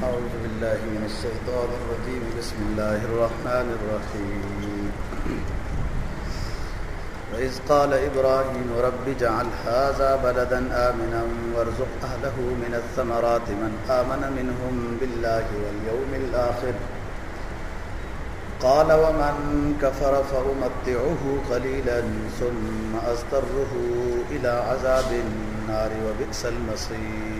أعوذ بالله من الشيطان الرجيم. بسم الله الرحمن الرحيم. وإذ قال إبراهيم رب جعل هذا بلدا آمنا وارزق أهله من الثمرات من آمن منهم بالله واليوم الآخر. قال ومن كفر فأمتعه قليلا ثم أستره إلى عذاب النار وبئس المصير.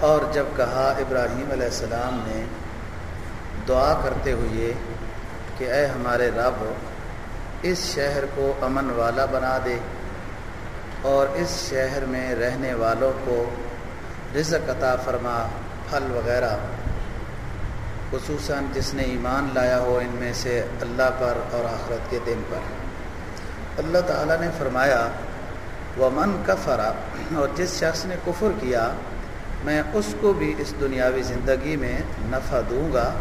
اور جب کہا ابراہیم علیہ السلام نے دعا کرتے ہوئے کہ اے ہمارے رب، اس شہر کو امن والا بنا دے اور اس شہر میں رہنے والوں کو رزق عطا فرما، پھل وغیرہ۔ خصوصاً جس نے ایمان لایا ہو ان میں سے اللہ پر اور آخرت کے دن پر۔ اللہ تعالیٰ نے فرمایا وہ من کفرا اور جس شخص نے کفر کیا میں اس کو بھی اس دنیاوی زندگی میں نفع دوں گا۔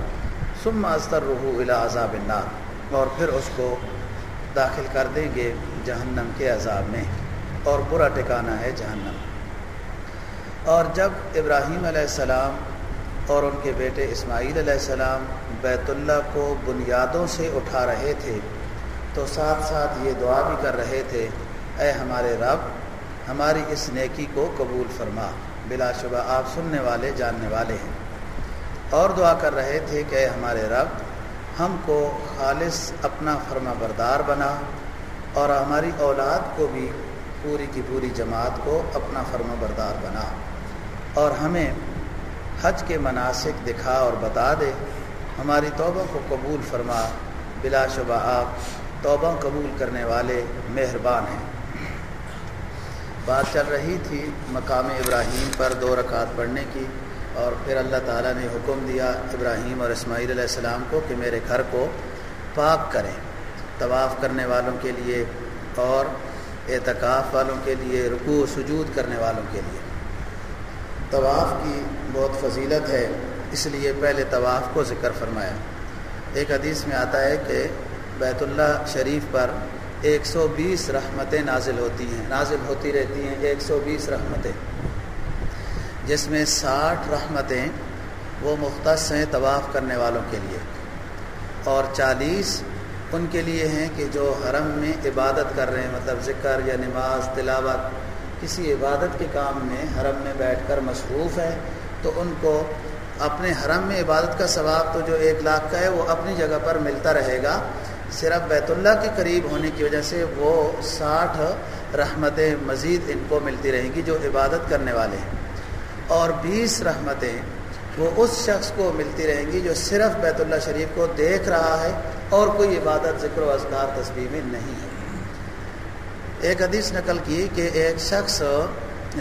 ثم استر رحو الا عذاب النار۔ اور پھر اس کو داخل کر دیں گے جہنم کے عذاب میں۔ اور برا ٹکانا ہے جہنم۔ اور جب ابراہیم علیہ السلام اور ان کے بیٹے اسماعیل علیہ السلام بیت اللہ کو بنیادوں سے اٹھا رہے تھے، تو ساتھ ساتھ یہ دعا بھی کر رہے تھے، اے ہمارے رب، ہماری اس نیکی کو قبول فرما۔ بلا شبہ آپ سننے والے، جاننے والے ہیں۔ اور دعا کر رہے تھے کہ اے ہمارے رب، ہم کو خالص اپنا فرما بردار بنا اور ہماری اولاد کو بھی پوری کی پوری جماعت کو اپنا فرما بردار بنا اور ہمیں حج کے مناسک دکھا اور بتا دے۔ ہماری توبہ کو قبول فرما۔ بلا شبہ آپ توبہ قبول کرنے والے مہربان ہیں۔ بات چل رہی تھی مقام ابراہیم پر دو رکعت پڑھنے کی اور پھر اللہ تعالیٰ نے حکم دیا ابراہیم اور اسماعیل علیہ السلام کو کہ میرے گھر کو پاک کریں، طواف کرنے والوں کے لیے اور اعتکاف والوں کے لیے، رکوع و سجود کرنے والوں کے لیے۔ طواف کی بہت فضیلت ہے، اس لیے پہلے طواف کو ذکر فرمایا۔ ایک حدیث میں آتا ہے کہ بیت اللہ شریف پر ایک سو بیس رحمتیں نازل ہوتی ہیں، نازل ہوتی رہتی ہیں ایک سو بیس رحمتیں۔ جس میں ساٹھ رحمتیں وہ مختص ہیں طواف کرنے والوں کے لیے۔ اور چالیس ان کے لیے ہیں کہ جو حرم میں عبادت کر رہے ہیں مطلب ذکر یا نماز، تلاوت، کسی عبادت کے کام میں حرم میں بیٹھ کر مصروف ہے، تو ان کو اپنے حرم میں عبادت کا ثواب تو جو ایک لاکھ کا ہے، وہ اپنی جگہ پر ملتا رہے گا۔ صرف بیت اللہ کے قریب ہونے کی وجہ سے وہ ساٹھ رحمتیں مزید ان کو ملتی رہیں گی جو عبادت کرنے والے ہیں۔ اور بیس رحمتیں وہ اس شخص کو ملتی رہیں گی جو صرف بیت اللہ شریف کو دیکھ رہا ہے اور کوئی عبادت ذکر و اذکار تصویر میں نہیں ہے۔ ایک حدیث نقل کی کہ ایک شخص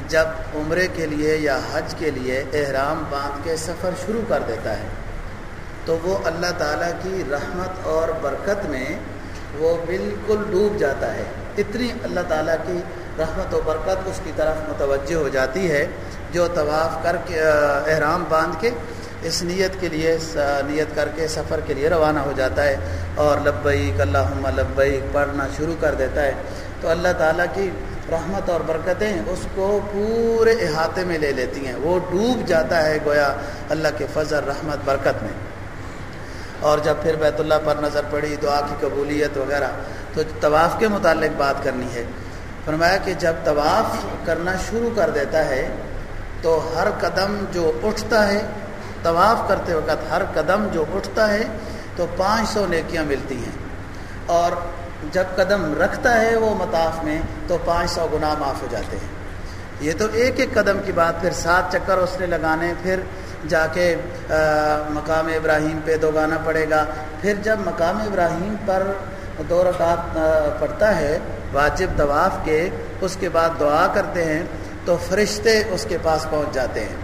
جب عمرے کے لیے یا حج کے لیے احرام باندھ کے سفر شروع کر دیتا ہے تو وہ اللہ تعالیٰ کی رحمت اور برکت میں وہ بالکل ڈوب جاتا ہے۔ اتنی اللہ تعالیٰ کی رحمت و برکت اس کی طرف متوجہ ہو جاتی ہے جو طواف کر کے احرام باندھ کے اس نیت کے لیے نیت کر کے سفر کے لیے روانہ ہو جاتا ہے اور لبیک اللہم لبیک پڑھنا شروع کر دیتا ہے۔ تو اللہ تعالیٰ کی رحمت اور برکتیں اس کو پورے احاطے میں لے لیتی ہیں۔ وہ ڈوب جاتا ہے گویا اللہ کے فضل، رحمت، برکت میں۔ اور جب پھر بیت اللہ پر نظر پڑی دعا کی قبولیت وغیرہ، تو طواف کے متعلق بات کرنی ہے۔ فرمایا کہ جب طواف کرنا شروع کر دیتا ہے، تو ہر قدم جو اٹھتا ہے، طواف کرتے وقت ہر قدم جو اٹھتا ہے، تو پانچ سو نیکیاں ملتی ہیں۔ اور جب قدم رکھتا ہے وہ مطاف میں، تو پانچ سو گناہ معاف ہو جاتے ہیں۔ یہ تو ایک ایک قدم کی بات، پھر سات چکر اس نے لگانے، پھر جا کے مقام ابراہیم پہ دوگانا پڑے گا۔ پھر جب مقام ابراہیم پر دو رکعت پڑھتا ہے، واجب طواف کے، اس کے بعد دعا کرتے ہیں، تو فرشتے اس کے پاس پہنچ جاتے ہیں۔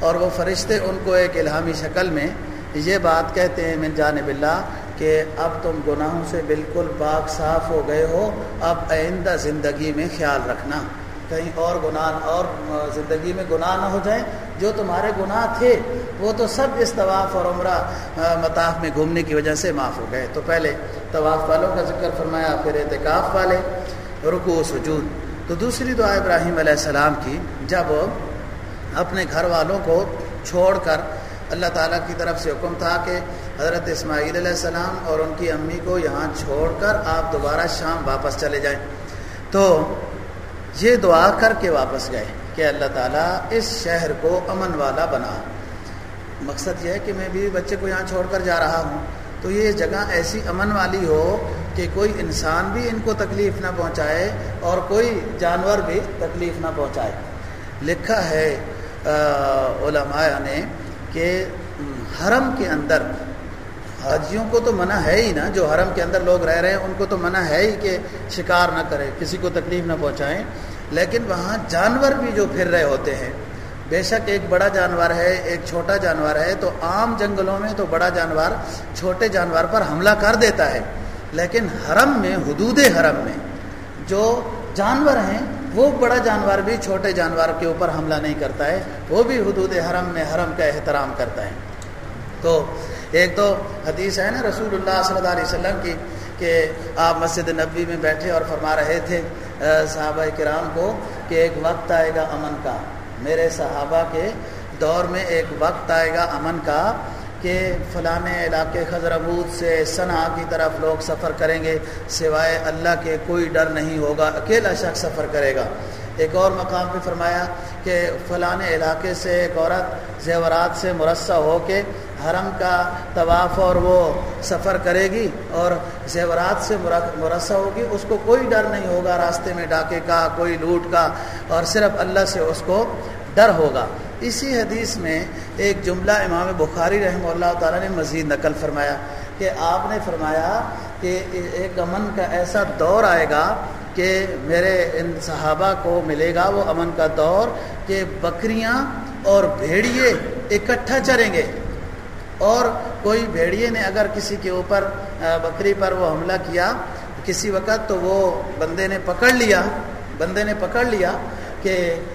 اور وہ فرشتے ان کو ایک الہامی شکل میں یہ بات کہتے ہیں، من جانب اللہ، کہ اب تم گناہوں سے بالکل پاک صاف ہو گئے ہو، اب آئندہ زندگی میں خیال رکھنا۔ کہیں اور گناہ اور زندگی میں گناہ نہ ہو جائیں، جو تمہارے گناہ تھے، وہ تو سب اس طواف اور عمرہ مطاف میں گھومنے کی وجہ سے معاف ہو گئے۔ تو پہلے طواف والوں کا ذکر فرمایا، پھر اعتکاف والے رکو و سجود۔ تو دوسری دعا ابراہیم علیہ السلام کی، جب اپنے گھر والوں کو چھوڑ کر اللہ تعالیٰ کی طرف سے حکم تھا کہ حضرت اسماعیل علیہ السلام اور ان کی امی کو یہاں چھوڑ کر آپ دوبارہ شام واپس چلے جائیں۔ تو یہ دعا کر کے واپس گئے کہ اللہ تعالیٰ اس شہر کو امن والا بنا۔ مقصد یہ ہے کہ میں بھی بچے کو یہاں چھوڑ کر جا رہا ہوں۔ تو یہ جگہ ایسی امن والی ہو کہ کوئی انسان بھی ان کو تکلیف نہ پہنچائے اور کوئی جانور بھی تکلیف نہ پہنچائے۔ لکھا ہے علماء نے کہ حرم کے اندر حاجیوں کو تو منع ہے ہی نا، جو حرم کے اندر لوگ رہ رہے ہیں، ان کو تو منع ہے ہی کہ شکار نہ کرے، کسی کو تکلیف نہ پہنچائیں لیکن وہاں جانور بھی جو پھر رہے ہوتے ہیں، بے شک ایک بڑا جانور ہے، ایک چھوٹا جانور ہے، تو عام جنگلوں میں تو بڑا جانور چھوٹے جانور پر حملہ کر دیتا ہے۔ لیکن حرم میں، حدود حرم میں جو جانور ہیں، وہ بڑا جانور بھی چھوٹے جانور کے اوپر حملہ نہیں کرتا ہے، وہ بھی حدود حرم میں، حرم کا احترام کرتا ہے۔ تو ایک تو حدیث ہے نا رسول اللہ صلی اللہ علیہ وسلم کی کہ آپ مسجد نبوی میں بیٹھے اور فرما رہے تھے صحابہ کرام کو کہ ایک وقت آئے گا امن کا۔ میرے صحابہ کے دور میں ایک وقت آئے گا امن کا کہ فلاں علاقے خضربود سے صنع کی طرف لوگ سفر کریں گے، سوائے اللہ کے کوئی ڈر نہیں ہوگا، اکیلا شخص سفر کرے گا۔ ایک اور مقام پہ فرمایا کہ فلاں علاقے سے ایک عورت زیورات سے مرصع ہو کے حرم کا طواف اور وہ سفر کرے گی اور زیورات سے مرصع ہوگی، اس کو کوئی ڈر نہیں ہوگا راستے میں ڈاکے کا، کوئی لوٹ کا، اور صرف اللہ سے اس کو ڈر ہوگا۔ اسی حدیث میں ایک جملہ امام بخاری رحمہ اللہ تعالیٰ نے مزید نقل فرمایا کہ آپ نے فرمایا کہ ایک امن کا ایسا دور آئے گا کہ میرے ان صحابہ کو ملے گا وہ امن کا دور کہ بکریاں اور بھیڑیے اکٹھا چریں گے۔ اور کوئی بھیڑیے نے اگر کسی کے اوپر بکری پر وہ حملہ کیا کسی وقت تو وہ بندے نے پکڑ لیا، بندے نے پکڑ لیا کہ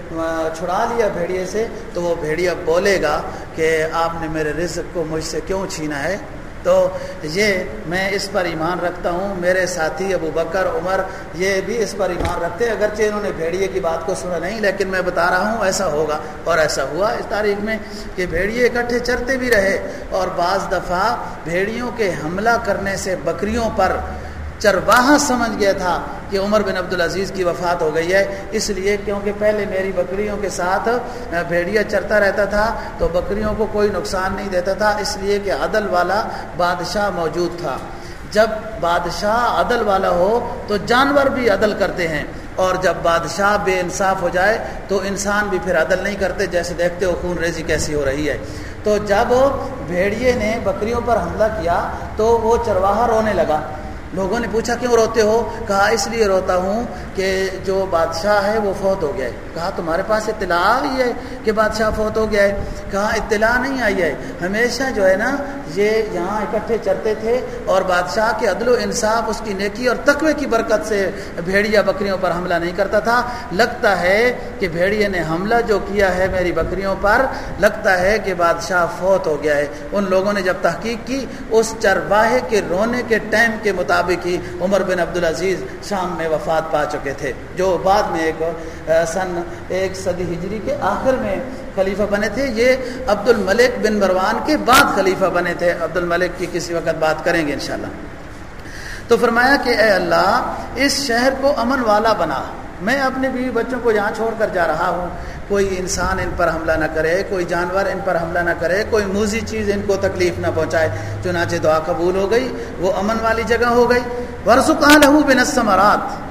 چھڑا لیا بھیڑیے سے تو وہ بھیڑیا بولے گا کہ آپ نے میرے رزق کو مجھ سے کیوں چھینا ہے؟ تو یہ میں اس پر ایمان رکھتا ہوں، میرے ساتھی ابو بکر، عمر، یہ بھی اس پر ایمان رکھتے، اگرچہ انہوں نے بھیڑیے کی بات کو سنا نہیں، لیکن میں بتا رہا ہوں ایسا ہوگا اور ایسا ہوا اس تاریخ میں کہ بھیڑیے اکٹھے چرتے بھی رہے اور بعض دفعہ بھیڑیوں کے حملہ کرنے سے بکریوں پر چرواہا سمجھ گیا تھا کہ عمر بن عبدالعزیز کی وفات ہو گئی ہے۔ اس لیے کیونکہ پہلے میری بکریوں کے ساتھ بھیڑیا چرتا رہتا تھا، تو بکریوں کو کوئی نقصان نہیں دیتا تھا۔ اس لیے کہ عدل والا بادشاہ موجود تھا۔ جب بادشاہ عدل والا ہو، تو جانور بھی عدل کرتے ہیں۔ اور جب بادشاہ بے انصاف ہو جائے، تو انسان بھی پھر عدل نہیں کرتے۔ جیسے دیکھتے ہو خون ریزی کیسی ہو رہی ہے۔ تو جب بھیڑیے نے بکریوں پر حملہ کیا، تو وہ چرواہا رونے لگا۔ لوگوں نے پوچھا کیوں روتے ہو؟ کہا، اس لیے روتا ہوں کہ جو بادشاہ ہے وہ فوت ہو گیا ہے۔ کہا، تمہارے پاس اطلاع آئی ہے کہ بادشاہ فوت ہو گیا ہے؟ کہا، اطلاع نہیں آئی ہے۔ ہمیشہ جو ہے نا، یہ یہاں اکٹھے چرتے تھے اور بادشاہ کے عدل و انصاف، اس کی نیکی اور تقوی کی برکت سے بھیڑیا بکریوں پر حملہ نہیں کرتا تھا۔ لگتا ہے کہ بھیڑیے نے حملہ جو کیا ہے میری بکریوں پر، لگتا ہے کہ بادشاہ فوت ہو گیا ہے۔ ان لوگوں نے جب تحقیق کی، اس چرواہے کے رونے کے ٹائم کے مطابق ہی عمر بن عبدالعزیز شام میں وفات پا چکے تھے۔ جو بعد میں ایک سن ایک صدی ہجری کے آخر میں خلیفہ بنے تھے۔ یہ عبد الملک بن مروان کے بعد خلیفہ بنے تھے۔ عبد الملک کی کسی وقت بات کریں گے انشاءاللہ۔ تو فرمایا کہ اے اللہ، اس شہر کو امن والا بنا۔ میں اپنے بیوی بچوں کو یہاں چھوڑ کر جا رہا ہوں۔ کوئی انسان ان پر حملہ نہ کرے، کوئی جانور ان پر حملہ نہ کرے، کوئی موزی چیز ان کو تکلیف نہ پہنچائے۔ چنانچہ دعا قبول ہو گئی، وہ امن والی جگہ ہو گئی۔ ورژہ لہو بنسمرات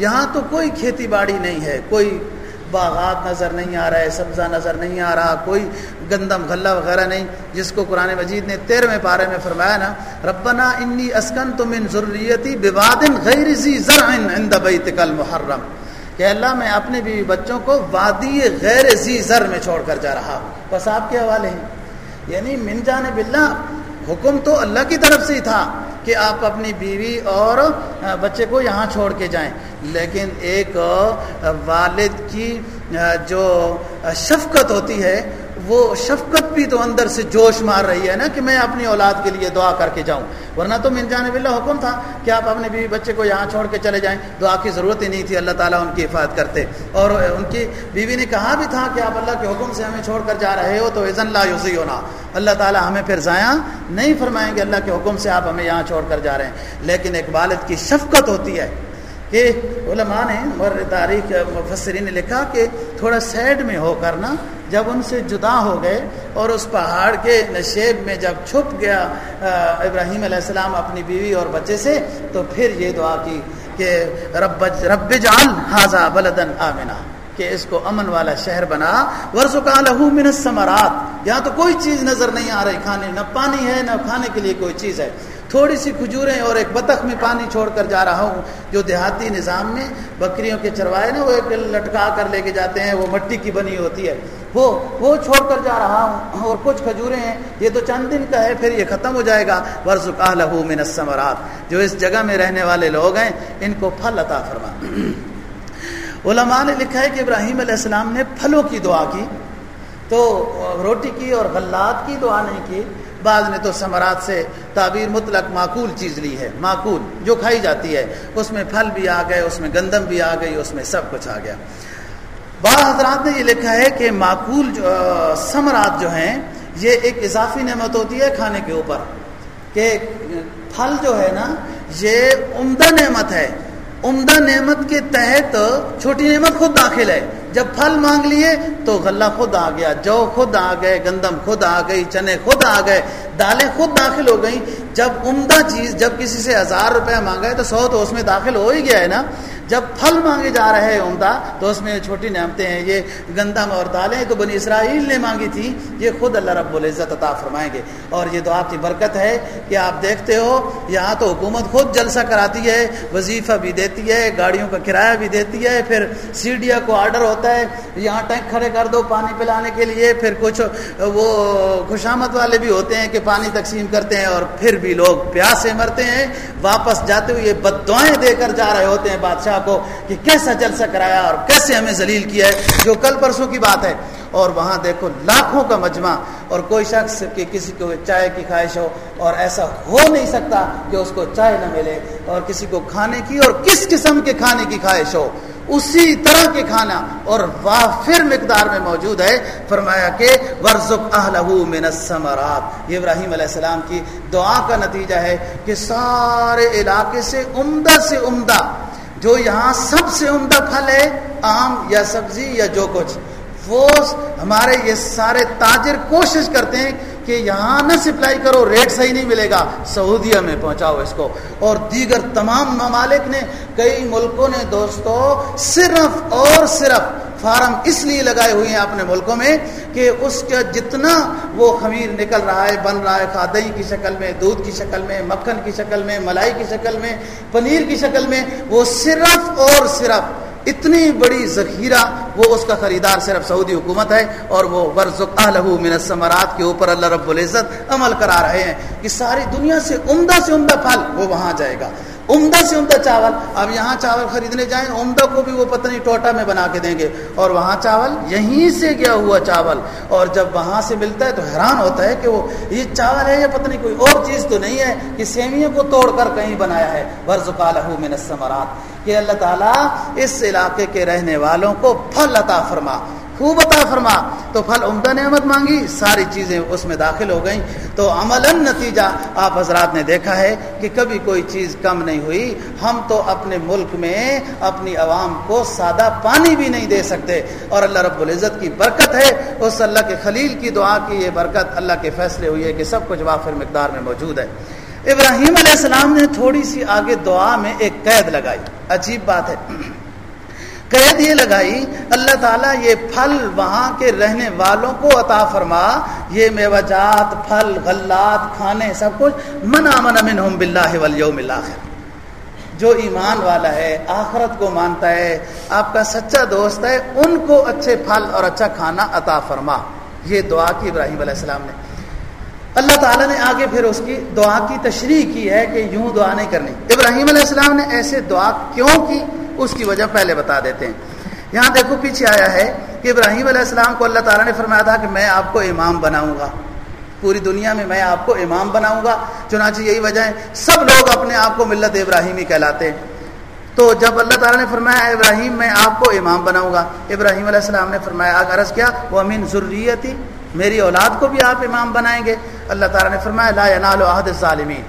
یہاں تو کوئی کھیتی باڑی نہیں ہے، کوئی باغات نظر نہیں آ رہا ہے سبزہ نظر نہیں آ رہا، کوئی گندم غلہ وغیرہ نہیں۔ جس کو قرآن مجید نے تیرہویں پارے میں فرمایا نا، ربنا انی اسکن تم ان ضروریتی بوادن غیر زی زرع عند بیتک المحرم۔ کہ اللہ میں اپنے بیوی بچوں کو وادی غیر زی زر میں چھوڑ کر جا رہا ہوں۔ بس آپ کے حوالے ہیں۔ یعنی من جانب اللہ حکم تو اللہ کی طرف سے ہی تھا کہ آپ اپنی بیوی اور بچے کو یہاں چھوڑ کے جائیں۔ لیکن ایک والد کی جو شفقت ہوتی ہے وہ شفقت بھی تو اندر سے جوش مار رہی ہے نا کہ میں اپنی اولاد کے لیے دعا کر کے جاؤں۔ ورنہ تو من جانب اللہ حکم تھا کہ آپ اپنے بیوی بچے کو یہاں چھوڑ کے چلے جائیں۔ دعا کی ضرورت ہی نہیں تھی، اللہ تعالیٰ ان کی حفاظت کرتے۔ اور ان کی بیوی نے کہا بھی تھا کہ آپ اللہ کے حکم سے ہمیں چھوڑ کر جا رہے ہو تو عزن اللہ یوزی ہونا اللہ تعالیٰ ہمیں پھر ضائع نہیں فرمائیں گے، اللہ کے حکم سے آپ ہمیں یہاں چھوڑ کر جا رہے ہیں۔ لیکن ایک والد کی شفقت ہوتی ہے۔ کہ علماء نے مر تاریخ مفسرین نے لکھا کہ تھوڑا سیڈ میں ہو کر نا جب ان سے جدا ہو گئے اور اس پہاڑ کے نشیب میں جب چھپ گیا ابراہیم علیہ السلام اپنی بیوی اور بچے سے، تو پھر یہ دعا کی کہ رب رب جان حاضہ بلدن آمنہ کہ اس کو امن والا شہر بنا۔ ورژ کا لہو من الثمرات۔ یہاں تو کوئی چیز نظر نہیں آ رہی، کھانے، نہ پانی ہے، نہ کھانے کے لیے کوئی چیز ہے۔ تھوڑی سی کھجوریں اور ایک بطخ میں پانی چھوڑ کر جا رہا ہوں، جو دیہاتی نظام میں بکریوں کے چروائے نا، وہ ایک لٹکا کر لے کے جاتے ہیں، وہ مٹی کی بنی ہوتی ہے۔ وہ وہ چھوڑ کر جا رہا ہوں اور کچھ کھجوریں ہیں، یہ تو چند دن کا ہے، پھر یہ ختم ہو جائے گا۔ ورژ کا لہو من الثمرات۔ جو اس جگہ میں رہنے والے لوگ ہیں، ان کو پھل عطا فرما۔ علماء نے لکھا ہے کہ ابراہیم علیہ السلام نے پھلوں کی دعا کی تو روٹی کی اور غلات کی دعا نہیں کی بعض نے تو ثمرات سے تعبیر مطلق معقول چیز لی ہے، معقول، جو کھائی جاتی ہے۔ اس میں پھل بھی آ گئے، اس میں گندم بھی آ گئی، اس میں سب کچھ آ گیا۔ بعض حضرات نے یہ لکھا ہے کہ معقول جو ثمرات جو ہیں، یہ ایک اضافی نعمت ہوتی ہے کھانے کے اوپر کہ پھل جو ہے نا، یہ عمدہ نعمت ہے۔ عمدہ نعمت کے تحت چھوٹی نعمت خود داخل ہے۔ جب پھل مانگ لیے تو غلہ خود آ گیا، جو خود آ گئے، گندم خود آ گئی، چنے خود آ گئے، دالیں خود داخل ہو گئیں۔ جب عمدہ چیز، جب کسی سے ہزار روپے مانگا ہے تو سو تو اس میں داخل ہو ہی گیا ہے نا۔ جب پھل مانگے جا رہے ہیں عمدہ تو اس میں چھوٹی نعمتیں ہیں، یہ گندم اور دالیں تو بنی اسرائیل نے مانگی تھی، یہ خود اللہ رب العزت عطا فرمائیں گے۔ اور یہ دعا کی برکت ہے کہ آپ دیکھتے ہو، یہاں تو حکومت خود جلسہ کراتی ہے، وظیفہ بھی دیتی ہے، گاڑیوں کا کرایہ بھی دیتی ہے، پھر سی ڈی کو آرڈر ہوتا ہے، یہاں ٹینک کھڑے کر دو پانی پلانے کے لیے، پھر کچھ وہ خوشامت والے بھی ہوتے ہیں کہ پانی تقسیم کرتے ہیں اور پھر بھی لوگ پیاس سے مرتے ہیں، واپس جاتے ہوئے بد دعائیں دے کر جا رہے ہوتے ہیں، بادشاہ کو کہ کیسا جلسہ کرایا اور کیسے ہمیں ذلیل کیا ہے، جو کل پرسوں کی بات ہے۔ اور وہاں دیکھو، لاکھوں کا مجمع۔ اور کوئی شخص کہ کسی کو چائے کی خواہش ہو اور ایسا ہو نہیں سکتا کہ اس کو چائے نہ ملے اور کسی کو کھانے کی اور کس قسم کے کھانے کی خواہش ہو۔ اسی طرح کے کھانا اور وافر مقدار میں موجود ہے۔ فرمایا کہ ورزق من الثمرات۔ یہ ابراہیم علیہ السلام کی دعا کا نتیجہ ہے کہ سارے علاقے سے عمدہ سے عمدہ جو یہاں سب سے عمدہ پھل ہے، آم یا سبزی یا جو کچھ۔ وہ ہمارے یہ سارے تاجر کوشش کرتے ہیں کہ یہاں نہ سپلائی کرو، ریٹ صحیح نہیں ملے گا۔ سعودیہ میں پہنچاؤ اس کو۔ اور دیگر تمام ممالک نے کئی ملکوں نے دوستو، صرف اور صرف فارم اس لیے لگائے ہوئے ہیں اپنے ملکوں میں کہ اس کا جتنا وہ خمیر نکل رہا ہے، بن رہا ہے، کھادئی کی شکل میں، دودھ کی شکل میں، مکھن کی شکل میں، ملائی کی شکل میں، پنیر کی شکل میں، وہ صرف اور صرف اتنی بڑی ذخیرہ وہ اس کا خریدار صرف سعودی حکومت ہے اور وہ من الثمرات کے اوپر اللہ رب العزت عمل کرا رہے ہیں کہ ساری دنیا سے عمدہ سے عمدہ پھل وہ وہاں جائے گا۔ عمدہ سے عمدہ چاول۔ اب یہاں چاول خریدنے جائیں، عمدہ کو بھی وہ پتنی ٹوٹا میں بنا کے دیں گے۔ اور وہاں چاول، یہیں سے گیا ہوا چاول۔ اور جب وہاں سے ملتا ہے تو حیران ہوتا ہے کہ وہ یہ چاول ہے یا پتنی کوئی اور چیز تو نہیں ہے کہ سیویوں کو توڑ کر کہیں بنایا ہے۔ ورژ من الثمرات۔ کہ اللہ تعالیٰ اس علاقے کے رہنے والوں کو پھل عطا فرما۔ خوب عطا فرما۔ تو پھل عمدہ نعمت مانگی، ساری چیزیں اس میں داخل ہو گئیں۔ تو عمل نتیجہ آپ حضرات نے دیکھا ہے کہ کبھی کوئی چیز کم نہیں ہوئی۔ ہم تو اپنے ملک میں اپنی عوام کو سادہ پانی بھی نہیں دے سکتے۔ اور اللہ رب العزت کی برکت ہے۔ اس اللہ کے خلیل کی دعا کی یہ برکت اللہ کے فیصلے ہوئی ہے کہ سب کچھ وافر مقدار میں موجود ہے۔ ابراہیم علیہ السلام نے تھوڑی سی آگے دعا میں ایک قید لگائی۔ عجیب بات ہے۔ قید یہ لگائی، اللہ تعالیٰ یہ پھل وہاں کے رہنے والوں کو عطا فرما، یہ میوجات، پھل، غلات، کھانے، سب کچھ منا من منہم باللہ والیوم الاخر۔ جو ایمان والا ہے، آخرت کو مانتا ہے، آپ کا سچا دوست ہے، ان کو اچھے پھل اور اچھا کھانا عطا فرما۔ یہ دعا کی ابراہیم علیہ السلام نے۔ اللہ تعالیٰ نے آگے پھر اس کی دعا کی، تشریح کی ہے کہ یوں دعا نہیں کرنی۔ ابراہیم علیہ السلام نے ایسے دعا کیوں کی؟ اس کی وجہ پہلے بتا دیتے ہیں۔ یہاں دیکھو پیچھے آیا ہے کہ ابراہیم علیہ السلام کو اللہ تعالیٰ نے فرمایا تھا کہ میں آپ کو امام بناؤں گا۔ پوری دنیا میں میں آپ کو امام بناؤں گا۔ چنانچہ یہی وجہ ہے، سب لوگ اپنے آپ کو ملت ابراہیمی کہلاتے ہیں۔ تو جب اللہ تعالیٰ نے فرمایا ابراہیم، میں آپ کو امام بناؤں گا. ابراہیم علیہ السلام نے فرمایا عرض کیا وہ امین ضروریتی میری اولاد کو بھی آپ امام بنائیں گے. اللہ تعالیٰ نے فرمایا، لا ینال عہد ظالمین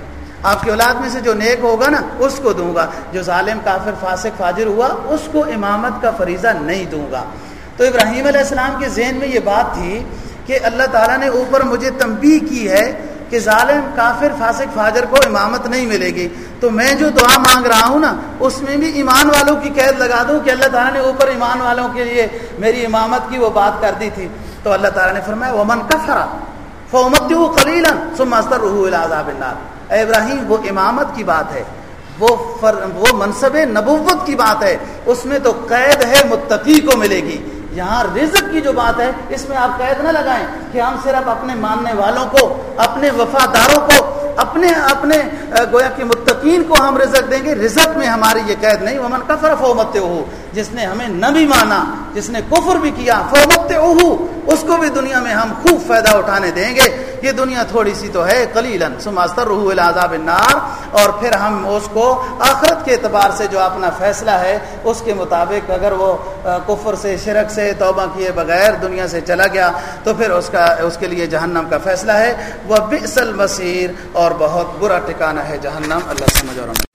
آپ کی اولاد میں سے جو نیک ہوگا نا، اس کو دوں گا، جو ظالم، کافر، فاسق، فاجر ہوا، اس کو امامت کا فریضہ نہیں دوں گا۔ تو ابراہیم علیہ السلام کے ذہن میں یہ بات تھی کہ اللہ تعالیٰ نے اوپر مجھے تنبیہ کی ہے کہ ظالم، کافر، فاسق، فاجر کو امامت نہیں ملے گی۔ تو میں جو دعا مانگ رہا ہوں نا، اس میں بھی ایمان والوں کی قید لگا دوں کہ اللہ تعالیٰ نے اوپر ایمان والوں کے لیے میری امامت کی وہ بات کر دی تھی۔ تو اللہ تعالیٰ نے فرمایا، ومن کفرا فومت خلیلا ثم استر رحو العذاب النار اے ابراہیم، وہ امامت کی بات ہے۔ وہ فر، وہ منصب نبوت کی بات ہے۔ اس میں تو قید ہے، متقی کو ملے گی۔ یہاں رزق کی جو بات ہے، اس میں آپ قید نہ لگائیں کہ ہم صرف اپنے ماننے والوں کو، اپنے وفاداروں کو، اپنے اپنے گویا کہ متقین کو ہم رزق دیں گے۔ رزق میں ہماری یہ قید نہیں۔ ومن کفر فومت ہو جس نے ہمیں نہ بھی مانا، جس نے کفر بھی کیا فومت اوہو، اس کو بھی دنیا میں ہم خوب فائدہ اٹھانے دیں گے۔ یہ دنیا تھوڑی سی تو ہے کلیلن سماستر روح العذاب النار۔ اور پھر ہم اس کو آخرت کے اعتبار سے جو اپنا فیصلہ ہے، اس کے مطابق اگر وہ کفر سے، شرک سے توبہ کیے بغیر دنیا سے چلا گیا، تو پھر اس کا، اس کے لیے جہنم کا فیصلہ ہے۔ وہ بسل مسیر اور بہت برا ٹھکانہ ہے جہنم۔ اللہ سمجھ اور